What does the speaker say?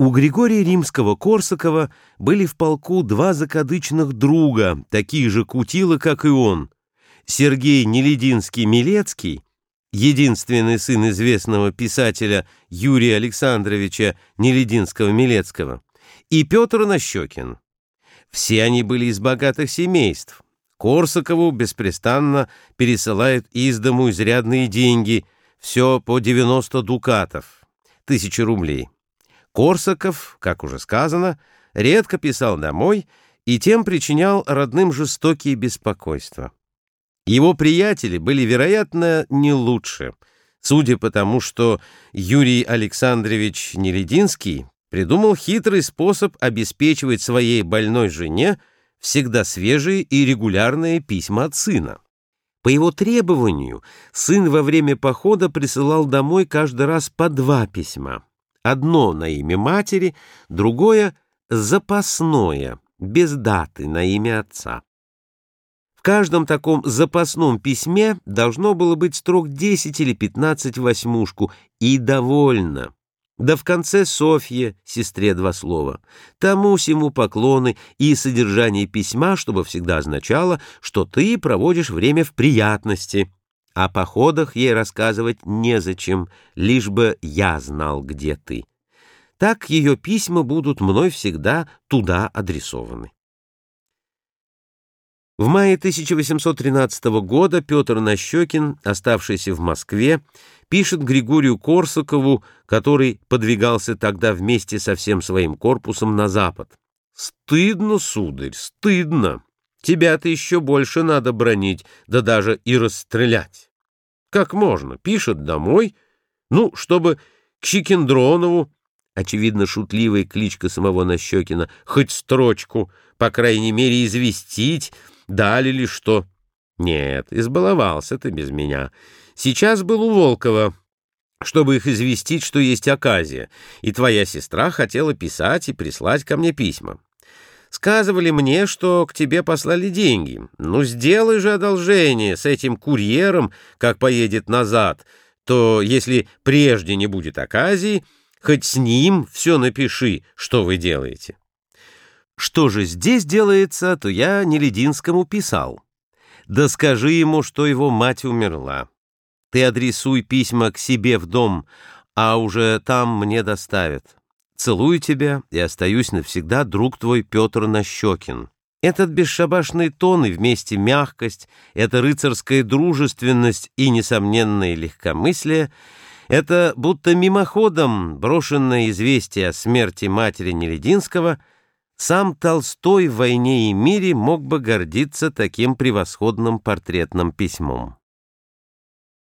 У Григория Римского-Корсакова были в полку два закадычных друга, такие же кутилы, как и он. Сергей Нелединский-Милецкий, единственный сын известного писателя Юрия Александровича Нелединского-Милецкого, и Петр Нащекин. Все они были из богатых семейств. Корсакову беспрестанно пересылают из дому изрядные деньги, все по 90 дукатов, тысячи рублей. Корсаков, как уже сказано, редко писал домой и тем причинял родным жестокие беспокойства. Его приятели были, вероятно, не лучше, судя по тому, что Юрий Александрович Нелединский придумал хитрый способ обеспечивать своей больной жене всегда свежие и регулярные письма от сына. По его требованию сын во время похода присылал домой каждый раз по два письма. Одно на имя матери, другое запасное, без даты на имя отца. В каждом таком запасном письме должно было быть строк 10 или 15 восьмушку, и довольно. Да в конце Софье, сестре два слова. Тому-сему поклоны и содержание письма, чтобы всегда означало, что ты проводишь время в приятности. О походах ей рассказывать незачем, лишь бы я знал, где ты. Так ее письма будут мной всегда туда адресованы. В мае 1813 года Петр Нащекин, оставшийся в Москве, пишет Григорию Корсакову, который подвигался тогда вместе со всем своим корпусом на запад. «Стыдно, сударь, стыдно!» Тебя-то еще больше надо бронить, да даже и расстрелять. Как можно? Пишет домой, ну, чтобы к Щекендронову, очевидно, шутливая кличка самого Нащекина, хоть строчку, по крайней мере, известить, дали ли что. Нет, избаловался ты без меня. Сейчас был у Волкова, чтобы их известить, что есть оказия, и твоя сестра хотела писать и прислать ко мне письма. Сказывали мне, что к тебе послали деньги. Ну, сделай же одолжение с этим курьером, как поедет назад, то, если прежде не будет оказии, хоть с ним все напиши, что вы делаете. Что же здесь делается, то я Нелединскому писал. Да скажи ему, что его мать умерла. Ты адресуй письма к себе в дом, а уже там мне доставят. Целую тебя и остаюсь навсегда, друг твой Петр Нащекин. Этот бесшабашный тон и вместе мягкость, эта рыцарская дружественность и несомненное легкомыслие — это будто мимоходом брошенное известие о смерти матери Нелединского — сам Толстой в «Войне и мире» мог бы гордиться таким превосходным портретным письмом.